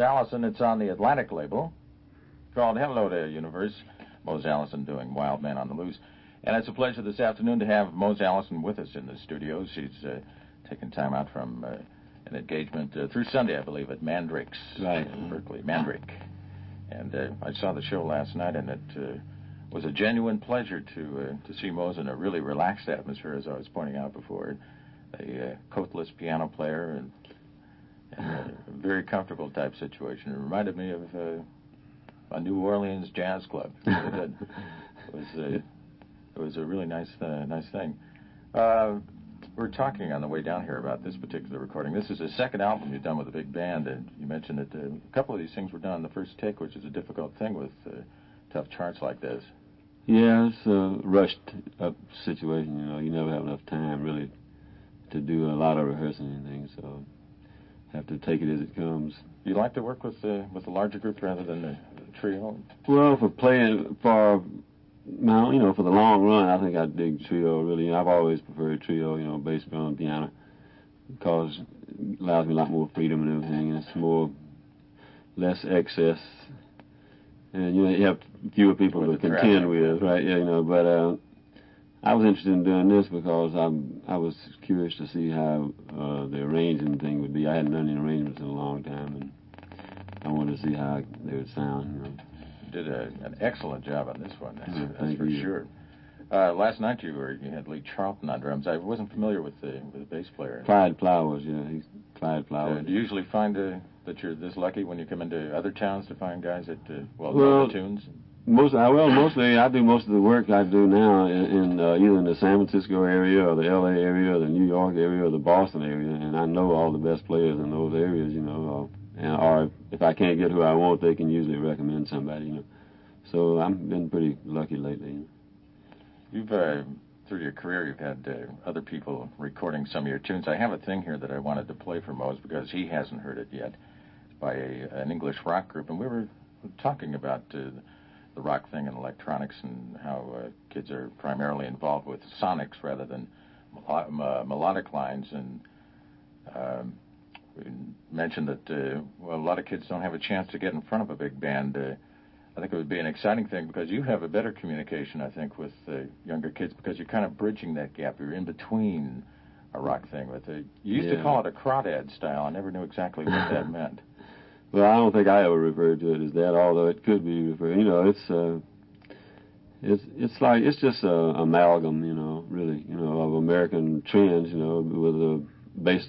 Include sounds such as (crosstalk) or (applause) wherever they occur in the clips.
Allison. It's on the Atlantic label called Hello to Universe. Mose Allison doing Wild Man on the Loose. And it's a pleasure this afternoon to have Mose Allison with us in the studio. She's uh, taken time out from uh, an engagement uh, through Sunday, I believe, at Mandrake's right. in Berkeley. Mandrake. And uh, I saw the show last night, and it uh, was a genuine pleasure to uh, to see Mose in a really relaxed atmosphere, as I was pointing out before. A uh, coatless piano player and, and a very comfortable type situation. It reminded me of uh, a New Orleans jazz club. (laughs) It, was uh, it was a really nice uh, nice thing. Uh, we're talking on the way down here about this particular recording. This is the second album you've done with a big band, and you mentioned that uh, a couple of these things were done on the first take, which is a difficult thing with uh, tough charts like this. Yeah, it's a rushed up situation. You know, you never have enough time really to do a lot of rehearsing and things, so have to take it as it comes. You like to work with uh, with a larger group rather than a trio? Well, for playing for now, you know, for the long run, I think I dig trio. Really, I've always preferred trio. You know, bass, drum, piano, because it allows me a lot more freedom and everything, and it's more less excess. And you know, you have fewer people With to contend traffic. with, right? Yeah, you know. But uh, I was interested in doing this because I I was curious to see how uh, the arranging thing would be. I hadn't done any arrangements in a long time, and I wanted to see how they would sound. You know. did a, an excellent job on this one. That's, Yeah, that's for you. sure. Uh, last night you were you had Lee Charlton on drums. I wasn't familiar with the with the bass player. Clyde Flowers, yeah, he's Clyde Uh, Flowers. do you usually find uh, that you're this lucky when you come into other towns to find guys that uh, well, know the tunes? Most, I well, mostly I do most of the work I do now in, in uh, either in the San Francisco area or the L.A. area or the New York area or the Boston area, and I know all the best players in those areas, you know. Uh, and or if I can't get who I want, they can usually recommend somebody, you know. So I've been pretty lucky lately. You know. You've uh, through your career you've had uh, other people recording some of your tunes. I have a thing here that I wanted to play for Mose because he hasn't heard it yet by a, an English rock group, and we were talking about uh, the rock thing and electronics and how uh, kids are primarily involved with sonics rather than melo- melodic lines and. Um, we mentioned that uh, well, a lot of kids don't have a chance to get in front of a big band. Uh, I think it would be an exciting thing because you have a better communication, I think, with uh, younger kids because you're kind of bridging that gap. You're in between a rock thing. With a, you used to call it a crawdad style. I never knew exactly what that (laughs) meant. Well, I don't think I ever referred to it as that, although it could be referred. You know, it's uh, it's it's like it's just a amalgam, you know, really, you know, of American trends, you know, with a base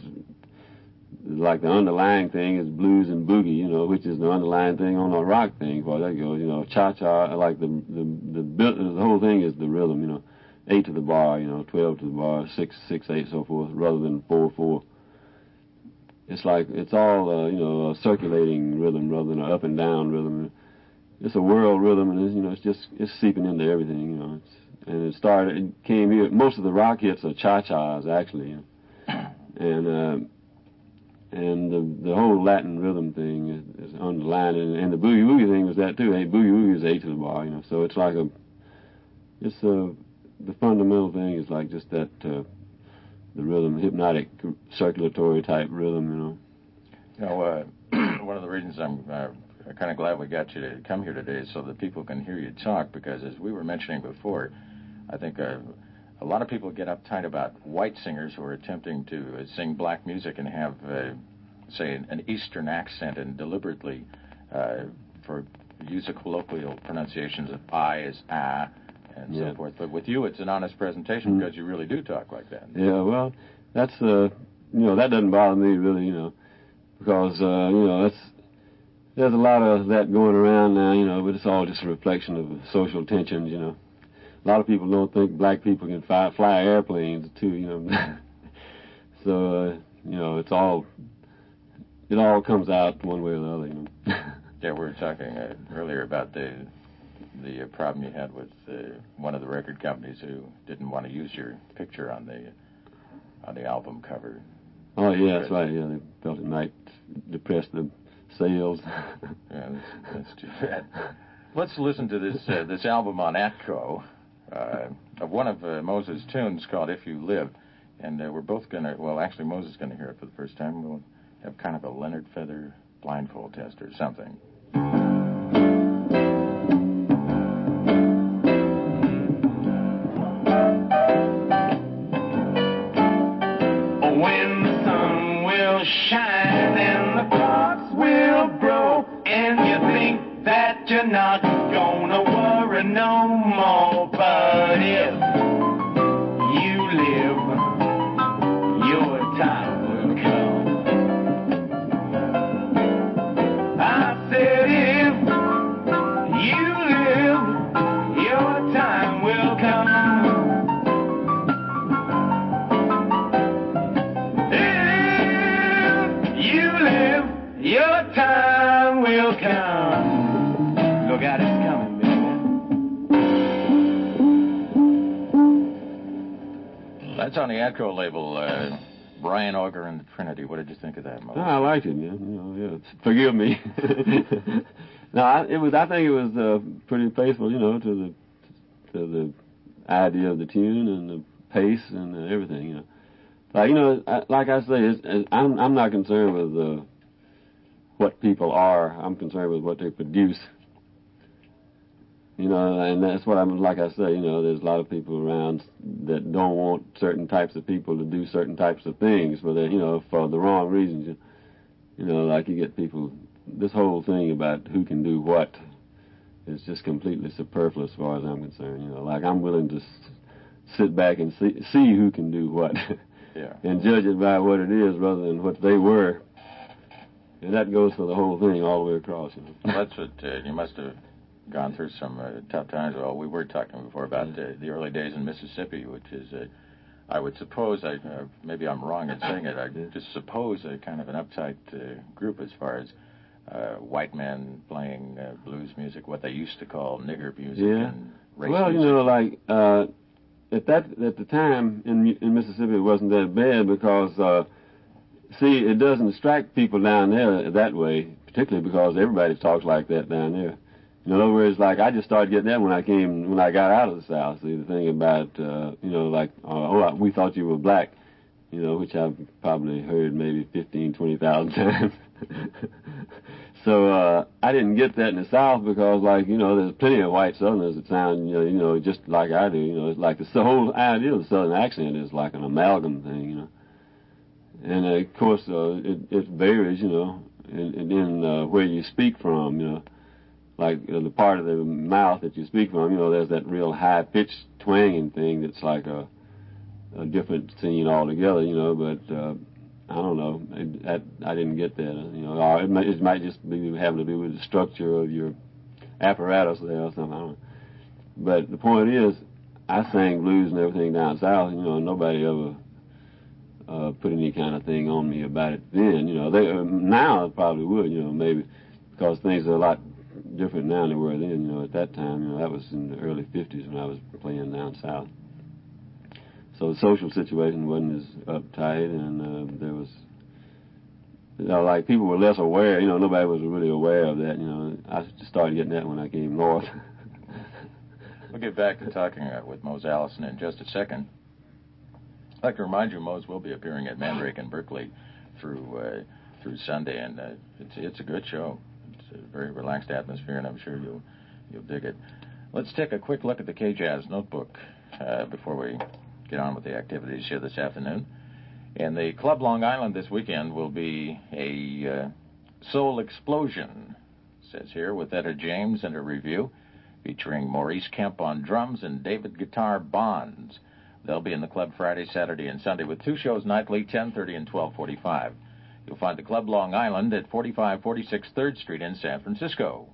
like the underlying thing is blues and boogie, you know, which is the underlying thing on a rock thing. Far that goes, you know, cha cha, like the the the the whole thing is the rhythm, you know, eight to the bar, you know, twelve to the bar, six six eight, so forth, rather than four four. It's like it's all uh, you know a circulating rhythm rather than an up and down rhythm. It's a world rhythm, and it's, you know it's just it's seeping into everything. You know, it's, and it started. It came here. Most of the rock hits are cha chas actually, and uh, and the the whole Latin rhythm thing is, is underlined, and, and the boogie woogie thing was that too. Hey, boogie woogie is eight to the bar, you know. So it's like a it's a the fundamental thing is like just that. Uh, the rhythm, hypnotic, circulatory type rhythm, you know. You uh, (clears throat) one of the reasons I'm uh, kind of glad we got you to come here today is so that people can hear you talk. Because as we were mentioning before, I think uh, a lot of people get uptight about white singers who are attempting to uh, sing black music and have, uh, say, an, Eastern accent and deliberately, uh, for use of colloquial pronunciations of I as ah and Yeah. so forth. But with you, it's an honest presentation Mhm. because you really do talk like that. Yeah, well, that's uh, you know, that doesn't bother me really, you know, because uh, you know, that's there's a lot of that going around now, you know, but it's all just a reflection of social tensions, you know. A lot of people don't think black people can fly, fly airplanes too, you know. (laughs) so uh, you know, it's all it all comes out one way or the other, you know. (laughs) Yeah, we were talking uh, earlier about the the problem you had with uh, one of the record companies who didn't want to use your picture on the on the album cover. oh yeah, that's right. Yeah, they felt it might depress the sales. (laughs) Yeah, that's, that's too bad. Let's listen to this uh, this album on Atco uh, of one of uh, Mose's tunes called "If You Live," and uh, we're both gonna. Well, actually, Moses is gonna hear it for the first time. We'll have kind of a Leonard Feather blindfold test or something. That's on the Atco label. Uh, Brian Auger and the Trinity. What did you think of that, Mo? No, I liked it. Yeah, yeah. Forgive me. (laughs) no, I, it was. I think it was uh, pretty faithful, you know, to the to the idea of the tune and the pace and everything. You know, like you know, I, like I say, it's, it's, I'm I'm not concerned with uh, what people are. I'm concerned with what they produce. You know, and that's what I'm like. I say, you know, there's a lot of people around that don't want certain types of people to do certain types of things, but they, you know, for the wrong reasons. You, you know, like you get people. This whole thing about who can do what is just completely superfluous as far as I'm concerned. You know, like I'm willing to s- sit back and see see who can do what, (laughs) Yeah. and judge it by what it is rather than what they were. And that goes for the whole thing all the way across. You know. That's what uh, you must have gone through some uh, tough times. Well, we were talking before about uh, the early days in Mississippi, which is, uh, I would suppose, I uh, maybe I'm wrong in saying it. I just suppose a kind of an uptight uh, group as far as uh, white men playing uh, blues music, what they used to call nigger music. Yeah. And race Well, you know, like uh, at that at the time in in Mississippi, it wasn't that bad because uh, see, it doesn't strike people down there that way, particularly because everybody talks like that down there. In other words, like I just started getting that when I came when I got out of the South. See, the thing about uh, you know, like uh, oh, we thought you were black, you know, which I've probably heard maybe fifteen, twenty thousand (laughs) times. so uh, I didn't get that in the South because, like, you know, there's plenty of white Southerners that sound, you know, you know, just like I do. You know, it's like the whole idea of the Southern accent is like an amalgam thing, you know. And uh, of course, uh, it it varies, you know, in, in uh, where you speak from, you know. Like uh, the part of the mouth that you speak from, you know, there's that real high pitched twanging thing that's like a a different scene altogether, you know. But uh, I don't know. It, that, I didn't get that. uh, You know, or it might, it might just be having to do with the structure of your apparatus there or something. I don't know. But the point is, I sang blues and everything down south. You know, nobody ever uh, put any kind of thing on me about it then. You know, they uh, now probably would. You know, maybe because things are a lot different now than they were then. You know, at that time, you know, that was in the early '50s when I was playing down south. So the social situation wasn't as uptight, and uh, there was, you know, like people were less aware. You know, nobody was really aware of that. You know, I started getting that when I came north. We'll get back to talking uh, with Mose Allison in just a second. I'd like to remind you, Mose will be appearing at Mandrake in Berkeley through uh, through Sunday, and uh, it's it's a good show. A very relaxed atmosphere, and I'm sure you'll you'll dig it. Let's take a quick look at the K Jazz notebook uh, before we get on with the activities here this afternoon. And the Club Long Island this weekend will be a uh, soul explosion, says here, with Etta James and a review featuring Maurice Kemp on drums and David Guitar Bonds. They'll be in the club Friday, Saturday, and Sunday with two shows nightly, 10:30 and 12:45. You'll find the Club Long Island at 4546 3rd Street in San Francisco.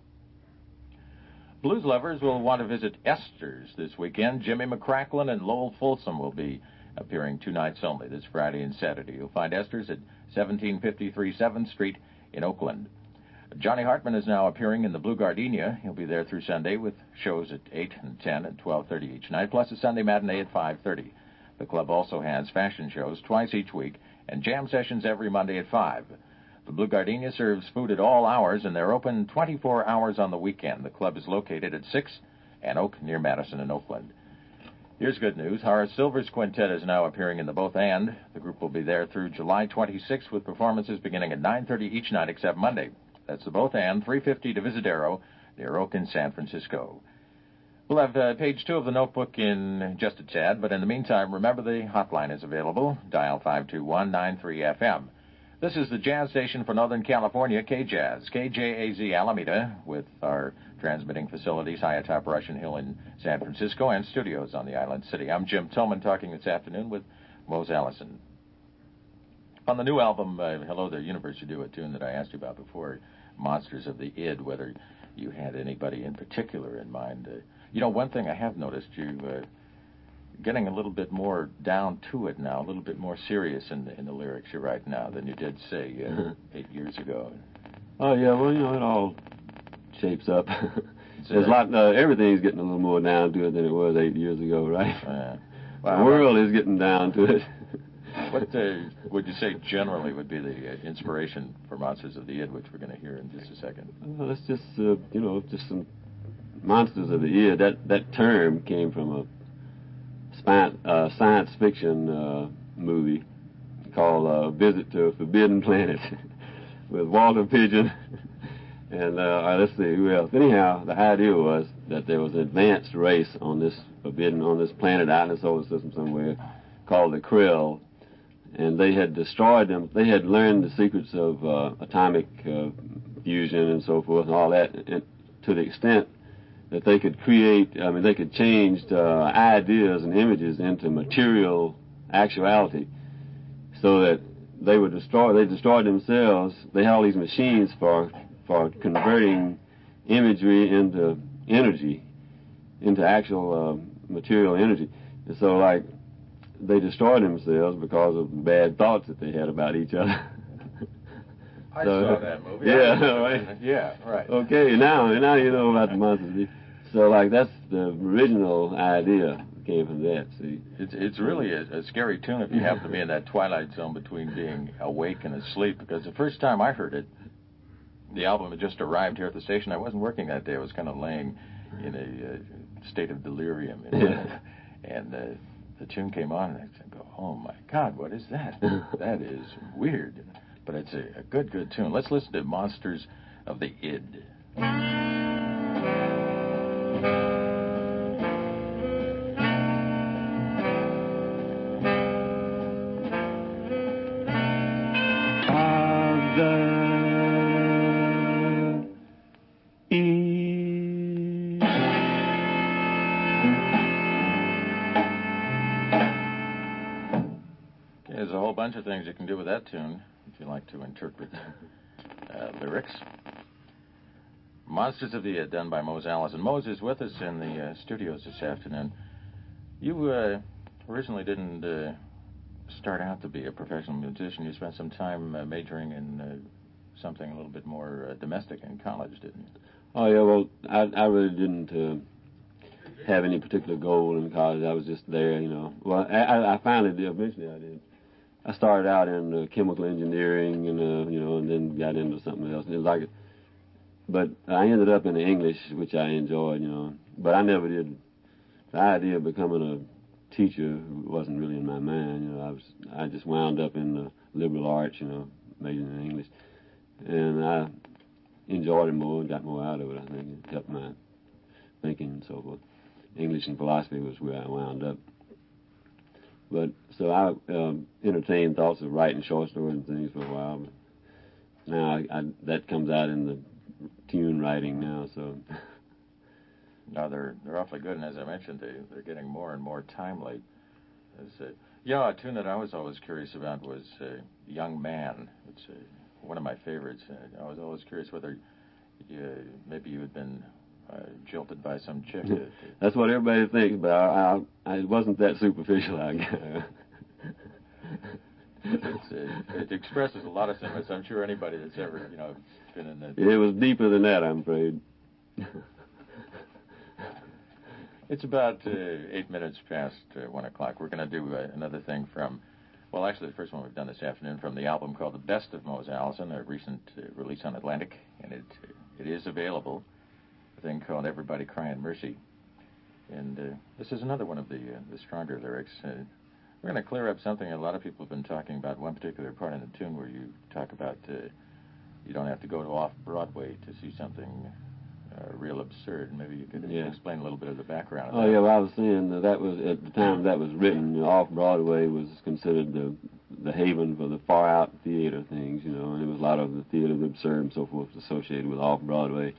Blues lovers will want to visit Esther's this weekend. Jimmy McCracklin and Lowell Fulson will be appearing two nights only, this Friday and Saturday. You'll find Esther's at 1753 7th Street in Oakland. Johnny Hartman is now appearing in the Blue Gardenia. He'll be there through Sunday with shows at 8 and 10 and 12:30 each night, plus a Sunday matinee at 5:30. The club also has fashion shows twice each week and jam sessions every Monday at 5. The Blue Gardenia serves food at all hours, and they're open 24 hours on the weekend. The club is located at 6 and Oak near Madison and Oakland. Here's good news. Horace Silver's quintet is now appearing in the Both And. The group will be there through July 26th with performances beginning at 9.30 each night except Monday. That's the Both And, 350 to Divisadero, near Oak in San Francisco. We'll have uh, page two of the notebook in just a tad, but in the meantime, remember the hotline is available. Dial 521-93FM. This is the jazz station for Northern California, KJAZ, KJAZ Alameda, with our transmitting facilities high atop Russian Hill in San Francisco and studios on the island city. I'm Jim Tillman talking this afternoon with Mose Allison. On the new album, uh, Hello the Universe, you do a tune that I asked you about before, Monsters of the Id, whether you had anybody in particular in mind. Uh, you know, one thing I have noticed, you uh, getting a little bit more down to it now, a little bit more serious in the, in the lyrics you write now than you did, say, uh, Mm-hmm. eight years ago. Oh yeah, well you know it all shapes up. (laughs) There's a lot. Uh, everything's getting a little more down to it than it was eight years ago, right? Uh, the world is getting down to it. (laughs) What uh, would you say generally would be the uh, inspiration for Monsters of the Id, which we're going to hear in just a second? Well, it's just uh, you know just some monsters of the year. That that term came from a spi- uh, science fiction uh, movie called uh, Visit to a Forbidden Planet (laughs) with Walter Pidgeon (laughs) and uh, let's see who else. Anyhow, the idea was that there was an advanced race on this forbidden on this planet out in the solar system somewhere called the Krell, and they had destroyed them. They had learned the secrets of uh, atomic uh, fusion and so forth and all that, and to the extent that they could create. I mean, they could change uh, ideas and images into material actuality, so that they would destroy. They destroyed themselves. They had all these machines for for converting imagery into energy, into actual uh, material energy. And so, like, they destroyed themselves because of bad thoughts that they had about each other. (laughs) I So- saw that movie. Yeah, right. Yeah, right. okay, now now you know about the monsters. So, like, that's the original idea came from that. See, It's it's really a, a scary tune if you happen to be in that twilight zone between being awake and asleep. Because the first time I heard it, the album had just arrived here at the station. I wasn't working that day. I was kind of laying in a uh, state of delirium, you (laughs) know? Yeah. and uh, the tune came on, and I said, "Go, oh my God, what is that? that is weird." But it's a, a good, good tune. Let's listen to Monsters of the Id. Okay, there's a whole bunch of things you can do with that tune if you like to interpret uh, lyrics. Monsters of the Id, done by Mose Allison. Mose is with us in the uh, studios this afternoon. You uh, originally didn't uh, start out to be a professional musician. You spent some time uh, majoring in uh, something a little bit more uh, domestic in college, didn't you? Oh yeah, well, I I really didn't uh, have any particular goal in college. I was just there, you know. Well, I I, I finally did. Eventually, I did. I started out in uh, chemical engineering, and uh, you know, and then got into something else. And it was like, but I ended up in English, which I enjoyed, you know. But I never did. The idea of becoming a teacher wasn't really in my mind. You know, I was I just wound up in the liberal arts, you know, majoring in English, and I enjoyed it more and got more out of it. I think it helped my thinking and so forth. English and philosophy was where I wound up. But so I um, entertained thoughts of writing short stories and things for a while. But now I, I, that comes out in the tune writing now. So No, they're they're awfully good, and as I mentioned, they they're getting more and more timely. As, uh, yeah, a tune that I was always curious about was uh, "Young Man." It's uh, one of my favorites. Uh, I was always curious whether you, maybe you had been uh, jilted by some chick. that- that's what everybody thinks. But I, I, I it wasn't that superficial. I guess. it's, uh, it expresses a lot of sentiments. I'm sure anybody that's ever you know been in the it was deeper than that. I'm afraid. It's about uh, eight minutes past uh, one o'clock. We're going to do uh, another thing from, well, actually, the first one we've done this afternoon from the album called "The Best of Mose Allison," a recent uh, release on Atlantic, and it it is available. Thing called "Everybody Crying Mercy." And uh, this is another one of the uh, the stronger lyrics. Uh, we're going to clear up something a lot of people have been talking about. One particular part in the tune where you talk about uh, you don't have to go to off Broadway to see something uh, real absurd. Maybe you could Yeah. explain a little bit of the background. Of Oh that. yeah, well, I was saying that, that was at the time that was written. You know, off Broadway was considered the the haven for the far out theater things. You know, and there was a lot of the theater of the absurd and so forth associated with off Broadway,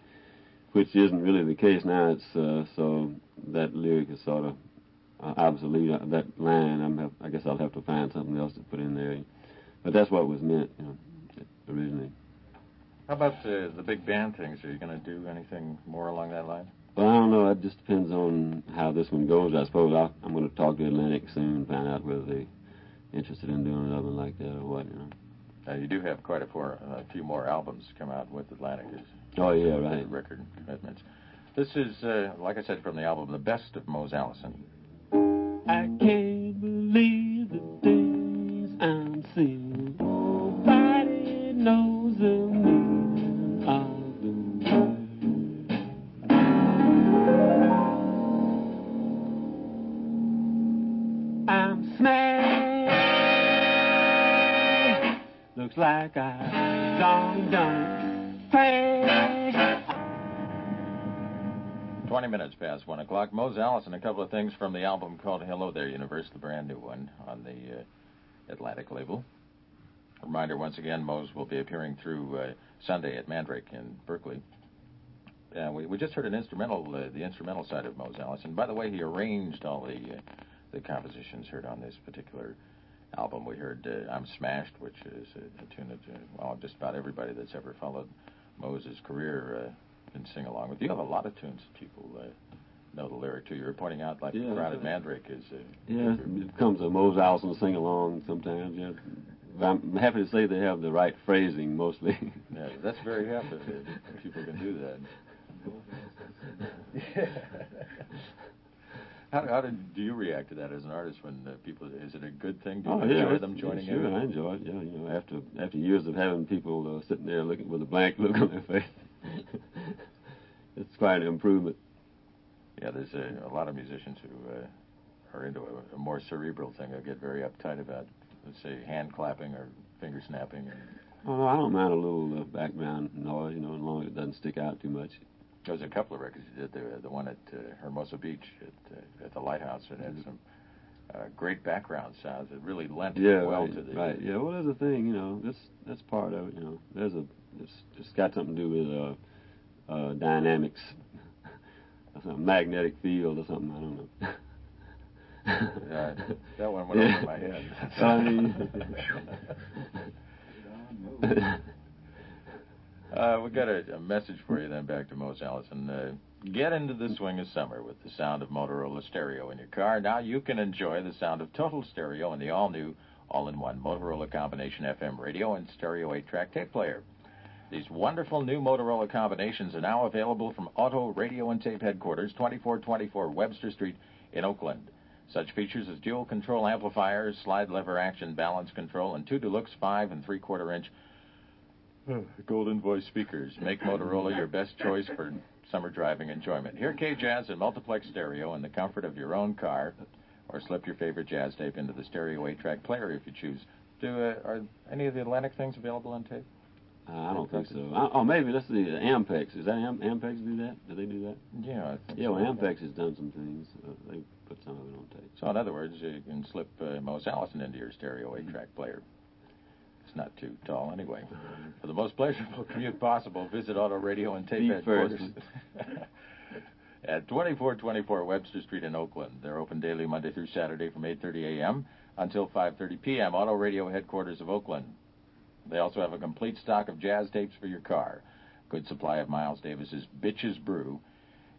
which isn't really the case now. It's uh, so that lyric is sort of uh, obsolete. Uh, that line, I'm have, I guess I'll have to find something else to put in there. But that's what was meant, you know, originally. How about uh, the big band things? Are you going to do anything more along that line? Well, I don't know. It just depends on how this one goes. I suppose I'll, I'm going to talk to Atlantic soon and find out whether they're interested in doing another one like that or what. You know. Uh, you do have quite a, four, a few more albums come out with Atlantic Oh yeah, right. record commitments. This is, uh, like I said, from the album The Best of Mose Allison. I can't Allison, a couple of things from the album called Hello There Universe, the brand new one on the uh, Atlantic label. Reminder once again, Mose will be appearing through uh, Sunday at Mandrake in Berkeley. Uh, we, we just heard an instrumental, uh, the instrumental side of Mose Allison. By the way, he arranged all the uh, the compositions heard on this particular album. We heard uh, "I'm Smashed," which is a, a tune that well, just about everybody that's ever followed Mose's career can sing along with. You have a lot of tunes that people know the lyric to. You were pointing out, like Yeah. "Crowded Mandrake" is. Uh, Yeah, it becomes a Mose Allison sing along sometimes. Yeah, But I'm happy to say they have the right phrasing mostly. (laughs) yeah, that's very happy that people can do that. (laughs) How, how did do you react to that as an artist when uh, people? Is it a good thing? Do you oh enjoy yeah, them joining sure, in? I enjoy it. Yeah, you know, after after years of having people uh, sitting there looking with a blank look on their face, (laughs) it's quite an improvement. Yeah, there's a, a lot of musicians who uh, are into a, a more cerebral thing. They get very uptight about, let's say, hand clapping or finger snapping. And Oh no, I don't mind a little uh, background noise, you know, as long as it doesn't stick out too much. there was a couple of records you did. The the one at uh, Hermosa Beach at uh, at the Lighthouse. It had some uh, great background sounds. It really lent Yeah, well right, to the right. Yeah, well, there's a thing, you know, that's that's part of it. You know, there's a it's it's got something to do with uh, uh, dynamics, some magnetic field or something. I don't know. (laughs) Yeah, that one went over my head. (laughs) I mean, (laughs) Uh, we got a, a message for you then back to Mose Allison. Uh, get into the swing of summer with the sound of Motorola stereo in your car. Now you can enjoy the sound of total stereo in the all-new, all-in-one Motorola combination FM radio and stereo 8-track tape player. These wonderful new Motorola combinations are now available from Auto Radio and Tape Headquarters, 2424 Webster Street in Oakland. Such features as dual control amplifiers, slide lever action balance control, and two deluxe 5 and 3 quarter inch Golden Voice speakers make Motorola your best choice for summer driving enjoyment. Hear K Jazz in multiplex stereo in the comfort of your own car, or slip your favorite jazz tape into the stereo 8-track player if you choose. Do uh, are any of the Atlantic things available on tape? Uh, I don't think so. I, oh, maybe let's see. Ampex is that Am, Ampex do that? Do they do that? Yeah, I think Yeah, so. well, Ampex has done some things. Uh, they put some of it on tape. So in other words, you can slip uh, Mose Allison into your stereo 8-track player. It's not too tall anyway. For the most pleasurable commute possible, visit Auto Radio and Tape Feet Headquarters at 2424 (laughs) Webster Street in Oakland. They're open daily Monday through Saturday from 8:30 a.m. until 5:30 p.m. Auto Radio Headquarters of Oakland. They also have a complete stock of jazz tapes for your car, good supply of Miles Davis's Bitches Brew,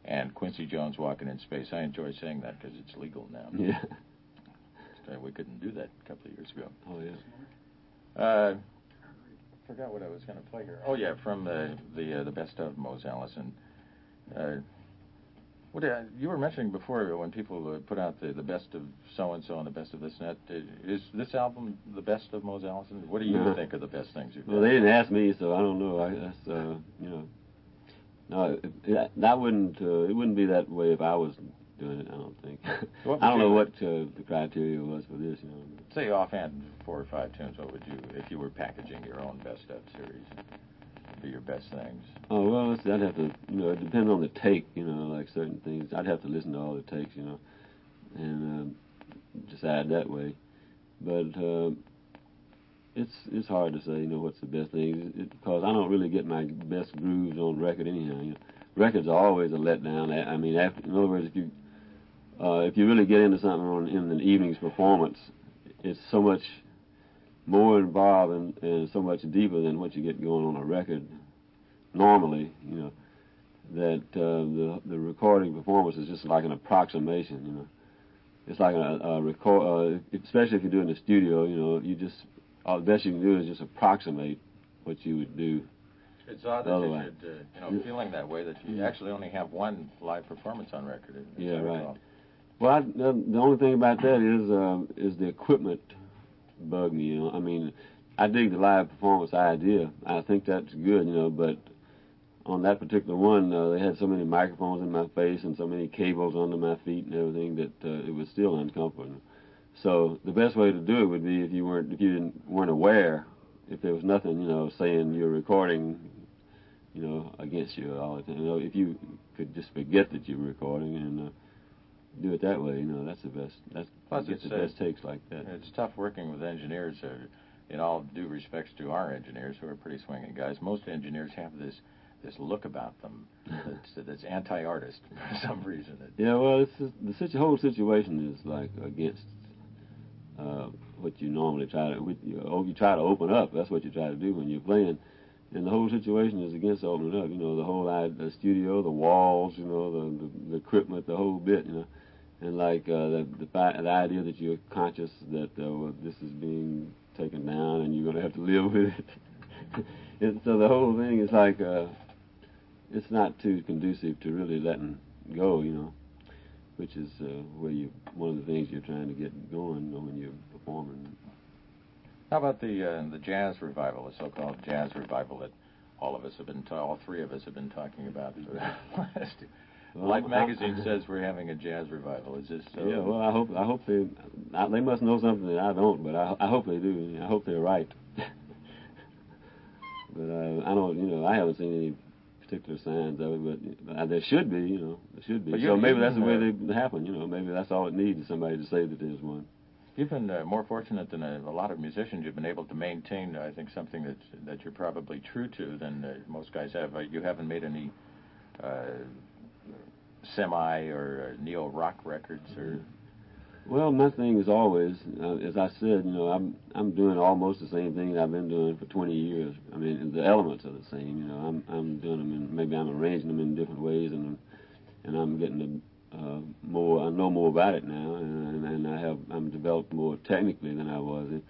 and Quincy Jones Walking in Space. I enjoy saying that because it's legal now. (laughs) Yeah. Uh, We couldn't do that a couple of years ago. Oh yeah. Uh, forgot what I was going to play here. Oh yeah, from the the uh, the best of Mose Allison. Uh, what uh, you were mentioning before when people uh, put out the the best of so and so and the best of this and that. uh, Is this album the best of Mose Allison? What do you No. think are the best things you've done? Well, they didn't ask me, so I don't know. I, that's uh, you know, no, it, that wouldn't uh, it wouldn't be that way if I was doing it. I don't think. (laughs) I don't know what uh, the criteria was for this. You know. Say offhand four or five tunes. What would you, if you were packaging your own best of series, be your best things? Oh well, I'd have to. You know, it depends on the take. You know, like certain things, I'd have to listen to all the takes. You know, and um, decide that way. But uh, it's it's hard to say. You know, what's the best thing? Because I don't really get my best grooves on record anyhow. You know, records are always a letdown. I mean, after, in other words, if you uh, if you really get into something on in an evening's performance, it's so much more involved and, and so much deeper than what you get going on a record normally, you know, that uh, the the recording performance is just like an approximation, you know. It's like a, a record, uh, especially if you're doing the studio, you know, you just all the best you can do is just approximate what you would do. It's odd that you should, uh, you know, feeling that way that you actually only have one live performance on record. Yeah, right. Well, I, the, the only thing about that is um, is the equipment bug me. You know, I mean, I dig the live performance idea. I think that's good, you know, but on that particular one, uh, they had so many microphones in my face and so many cables under my feet and everything that uh, it was still uncomfortable. So the best way to do it would be if you weren't if you didn't weren't aware, if there was nothing, you know, saying you're recording, you know, against you all the time. You know, if you could just forget that you're recording and uh, do it that way, you know, that's the best. That's Plus gets it's, the best takes like that. It's tough working with engineers. Uh, in all due respects to our engineers, who are pretty swinging guys, most engineers have this this look about them that's, (laughs) that's anti-artist for some reason. Yeah, well, it's just, the situ- whole situation is like against uh, what you normally try to. With, you, oh, you try to open up. That's what you try to do when you're playing, and the whole situation is against opening up. You know, the whole i- the studio, the walls, you know, the, the the equipment, the whole bit. You know, and like uh, the the, fi- the idea that you're conscious that uh, well, this is being taken down and you're going to have to live with it. (laughs) and so the whole thing is like. Uh, it's not too conducive to really letting go, you know, which is uh, where you one of the things you're trying to get going when you're performing. how about the uh, the jazz revival, the so-called jazz revival that all of us have been, ta- all three of us have been talking about for (laughs) the last. Life magazine says we're having a jazz revival. Is this so? Yeah, well, I hope I hope they I, they must know something that I don't, but I I hope they do. I hope they're right. (laughs) but uh, I don't, you know, I haven't seen any particular signs of it, but uh, there should be, you know, there should be. So maybe that's the way uh, they happen, you know. Maybe that's all it needs is somebody to say that there's one. You've been uh, more fortunate than a, a lot of musicians. You've been able to maintain, I think, something that that you're probably true to than uh, most guys have. Uh, you haven't made any uh, semi or uh, neo rock records, or Well, my thing is always, uh, as I said, you know, I'm I'm doing almost the same thing that I've been doing for 20 years. I mean, the elements are the same. You know, I'm I'm doing them in maybe I'm arranging them in different ways, and and I'm getting the uh, more. I know more about it now, and, and I have I'm developed more technically than I was. And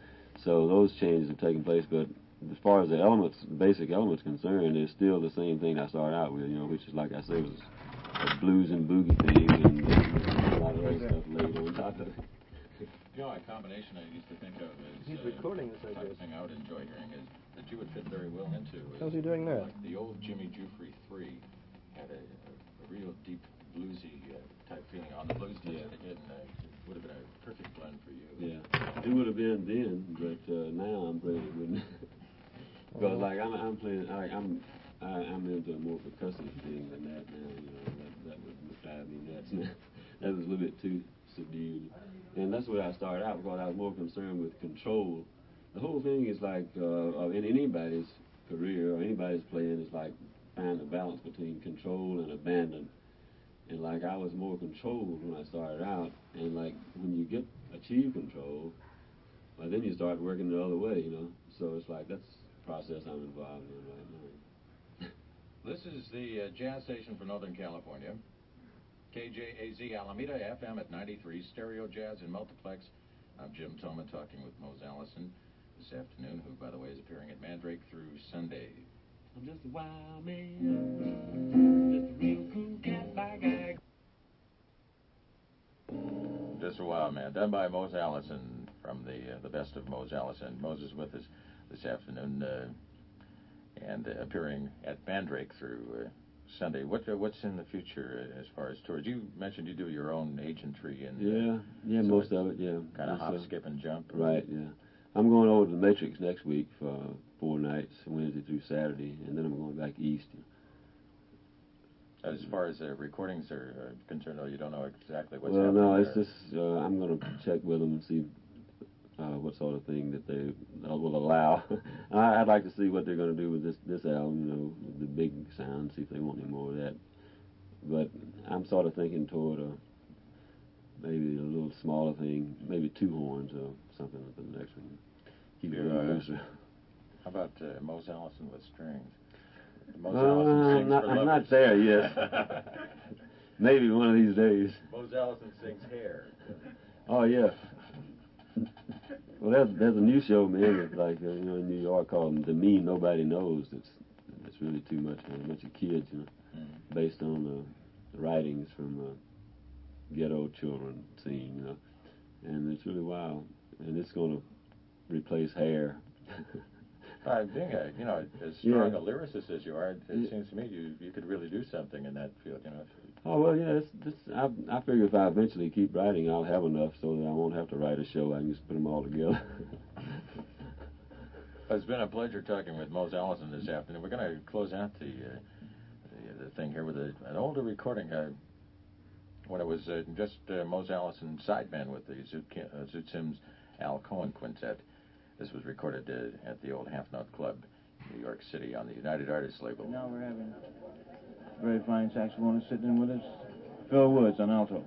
so those changes have taken place, but as far as the elements, basic elements concerned, it's still the same thing I started out with. You know, which is like I said, was a blues and boogie thing, and a lot of other stuff laid on top of you know, a combination I used to think of as He's uh, recording this, I guess. thing I would enjoy hearing is that you would fit very well into. is How's he doing there? Like the old Jimmy Giuffre three had a, a, a real deep bluesy uh, type feeling on the blues disc Yeah. that it and uh, it would have been a perfect blend for you. Yeah, it would have been then, but uh, now I'm playing it with. (laughs) because like I'm, I'm playing, I, I'm, I, I'm into a more percussive thing than that now. You know, that, that would (laughs) that was a little bit too subdued, and that's where I started out because I was more concerned with control. The whole thing is like uh, in anybody's career or anybody's playing is like finding a balance between control and abandon. And like I was more controlled when I started out, and like when you get achieve control, well then you start working the other way, you know. So it's like that's the process I'm involved in right now. (laughs) This is the uh, jazz station for Northern California. KJAZ Alameda FM at 93, stereo jazz and multiplex. I'm Jim Toma talking with Mose Allison this afternoon, who, by the way, is appearing at Mandrake through Sunday. I'm just a wild man, just a real cool cat by guy. Just a while, man. Done by Mose Allison from the uh, the best of Mose Allison. Mose is with us this afternoon uh, and uh, appearing at Mandrake through uh, Sunday. What uh, what's in the future as far as tours? You mentioned you do your own agentry and yeah, yeah, so most of it, yeah. kind of hop, uh, skip, and jump. Right, yeah. I'm going over to the Matrix next week for four nights, Wednesday through Saturday, and then I'm going back east. As far as the recordings are uh, concerned, though, you don't know exactly what's well, happening. no, it's there. just uh, I'm going to check with them and see uh, what sort of thing that they uh, will allow. (laughs) I, I'd like to see what they're going to do with this this album, you know, the big sound, see if they want any more of that. But I'm sort of thinking toward a maybe a little smaller thing, maybe two horns or something for the next one. Keep it looser. How about uh, Mose Allison with strings? Mose Uh, Allison I'm sings not- for I'm not there yet. (laughs) Maybe one of these days. Mose Allison sings hair. Oh yeah. Well, there's there's a new show, man, that's like uh, you know in New York called "The Me Nobody Knows." It's it's really too much, man. A bunch of kids, you know, Mm. based on uh, writings from uh, ghetto children scene, you know, and it's really wild. And it's going to replace hair. (laughs) Uh, being a you know as strong Yeah. a lyricist as you are, it, Yeah. seems to me you you could really do something in that field. You know. Oh well, yeah. It's, it's, I, I figure if I eventually keep writing, I'll have enough so that I won't have to write a show. I can just put them all together. (laughs) It's been a pleasure talking with Mose Allison this afternoon. We're going to close out the, uh, the the thing here with a, an older recording. Uh, when it was uh, just uh, Mose Allison sideman with the Zoot, Ki- uh, Zoot Sims Al Cohn Quintet. This was recorded uh, at the old Half Note Club, in New York City, on the United Artists label. Now we're having a very fine saxophonist sitting in with us, Phil Woods on alto.